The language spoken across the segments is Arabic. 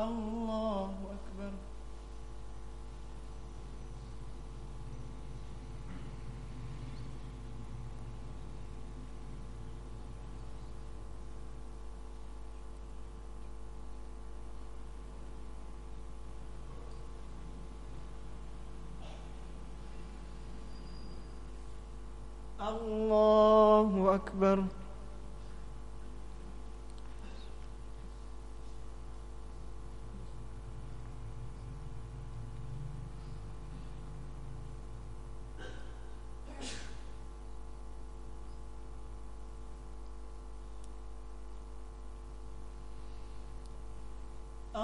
الله أكبر. الله أكبر.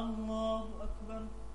الله أكبر.